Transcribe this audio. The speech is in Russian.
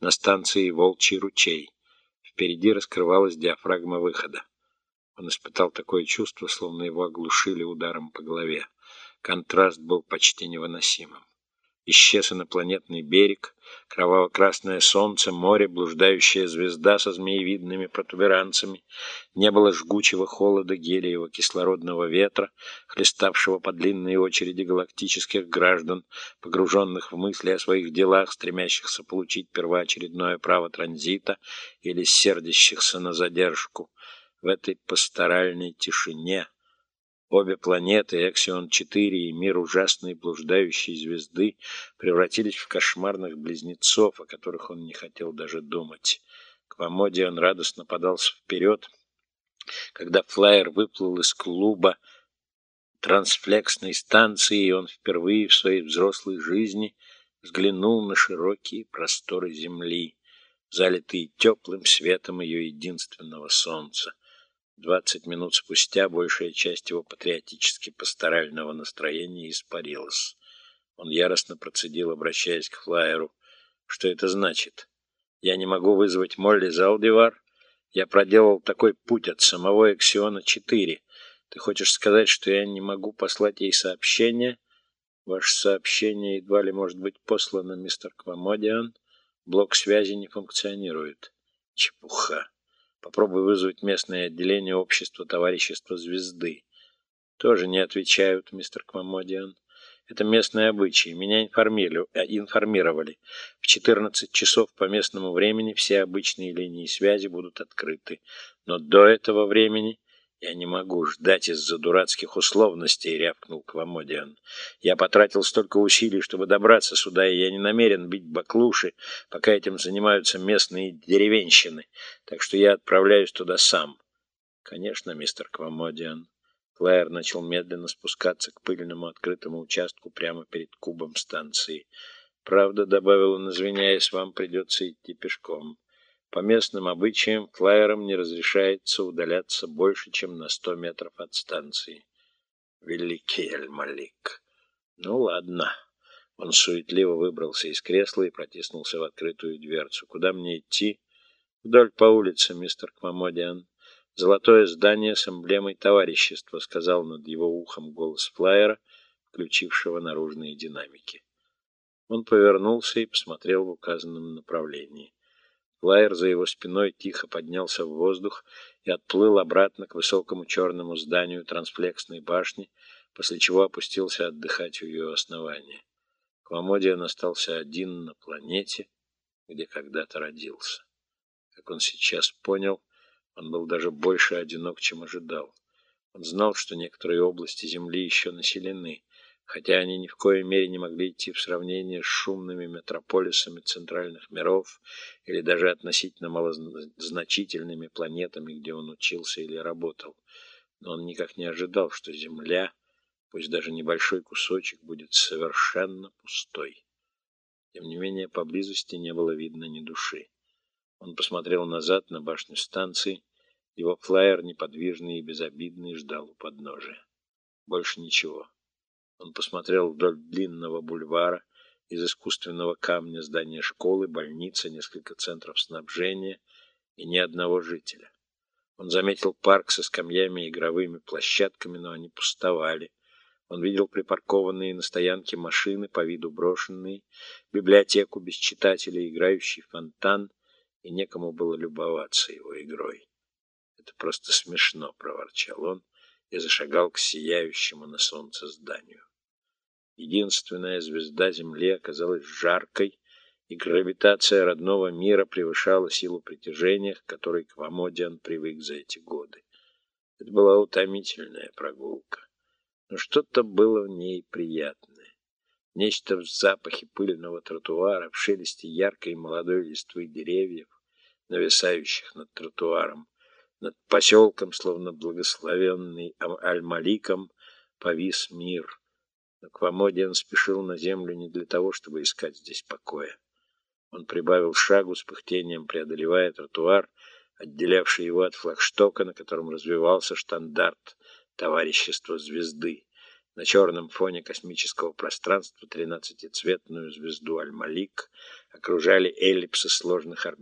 на станции Волчий ручей. Впереди раскрывалась диафрагма выхода. Он испытал такое чувство, словно его оглушили ударом по голове. Контраст был почти невыносимым. Исчез инопланетный берег, кроваво-красное солнце, море, блуждающая звезда со змеевидными протуберанцами. Не было жгучего холода гелиево кислородного ветра, хлеставшего по длинной очереди галактических граждан, погруженных в мысли о своих делах, стремящихся получить первоочередное право транзита или сердящихся на задержку. В этой пасторальной тишине Обе планеты, Эксион-4 и мир ужасной блуждающей звезды, превратились в кошмарных близнецов, о которых он не хотел даже думать. К Вамоде он радостно подался вперед, когда флайер выплыл из клуба трансфлексной станции, и он впервые в своей взрослой жизни взглянул на широкие просторы Земли, залитые теплым светом ее единственного солнца. Двадцать минут спустя большая часть его патриотически-пасторального настроения испарилась. Он яростно процедил, обращаясь к флайеру. «Что это значит? Я не могу вызвать Молли Залдивар? Я проделал такой путь от самого Эксиона-4. Ты хочешь сказать, что я не могу послать ей сообщение? Ваше сообщение едва ли может быть послано, мистер Квамодиан. Блок связи не функционирует. Чепуха. Попробуй вызвать местное отделение общества товарищества звезды. Тоже не отвечают, мистер Квамодиан. Это местные обычаи. Меня э, информировали. В 14 часов по местному времени все обычные линии связи будут открыты. Но до этого времени «Я не могу ждать из-за дурацких условностей», — рявкнул Квамодиан. «Я потратил столько усилий, чтобы добраться сюда, и я не намерен бить баклуши, пока этим занимаются местные деревенщины, так что я отправляюсь туда сам». «Конечно, мистер Квамодиан». Флайер начал медленно спускаться к пыльному открытому участку прямо перед кубом станции. «Правда», — добавил он, извиняясь, — «вам придется идти пешком». По местным обычаям флайерам не разрешается удаляться больше, чем на сто метров от станции. Великий Аль-Малик. Ну ладно. Он суетливо выбрался из кресла и протиснулся в открытую дверцу. Куда мне идти? Вдоль по улице, мистер Кмамодиан. Золотое здание с эмблемой товарищества, сказал над его ухом голос флайера, включившего наружные динамики. Он повернулся и посмотрел в указанном направлении. Флайер за его спиной тихо поднялся в воздух и отплыл обратно к высокому черному зданию трансфлексной башни, после чего опустился отдыхать у ее основания. Квамодиан остался один на планете, где когда-то родился. Как он сейчас понял, он был даже больше одинок, чем ожидал. Он знал, что некоторые области Земли еще населены, хотя они ни в коей мере не могли идти в сравнение с шумными метрополисами центральных миров или даже относительно малозначительными планетами, где он учился или работал. Но он никак не ожидал, что Земля, пусть даже небольшой кусочек, будет совершенно пустой. Тем не менее, поблизости не было видно ни души. Он посмотрел назад на башню станции. Его флайер, неподвижный и безобидный, ждал у подножия. Больше ничего. Он посмотрел вдоль длинного бульвара, из искусственного камня здания школы, больницы, несколько центров снабжения и ни одного жителя. Он заметил парк со скамьями и игровыми площадками, но они пустовали. Он видел припаркованные на стоянке машины, по виду брошенные, библиотеку без читателей, играющий фонтан, и некому было любоваться его игрой. «Это просто смешно», — проворчал он и зашагал к сияющему на солнце зданию. Единственная звезда Земли оказалась жаркой, и гравитация родного мира превышала силу притяжения, к которой Квамодиан привык за эти годы. Это была утомительная прогулка, но что-то было в ней приятное. Нечто в запахе пыльного тротуара, в шелесте яркой молодой листвы деревьев, нависающих над тротуаром, над поселком, словно благословенный Аль-Маликом, повис мир — Аквамодиан спешил на землю не для того, чтобы искать здесь покоя. Он прибавил шагу с пыхтением, преодолевая тротуар, отделявший его от флагштока, на котором развивался штандарт товарищества звезды. На черном фоне космического пространства тринадцатицветную звезду Аль-Малик окружали эллипсы сложных орбит.